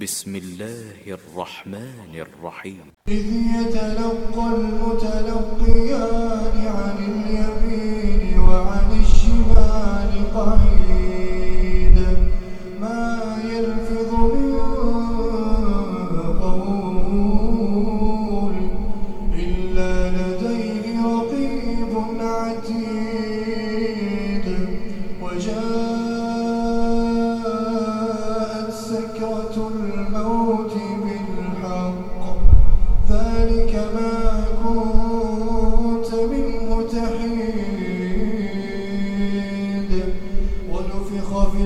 بسم الله الرحمن الرحيم. إذ يتلقى المتلقيان عن اليمين وعن الشمال قعيد. ما يلفظ من قول إلا لديه رقيب عتيد. وجاءت سكرة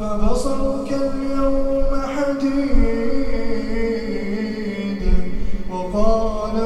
فبصرك اليوم حديد وقال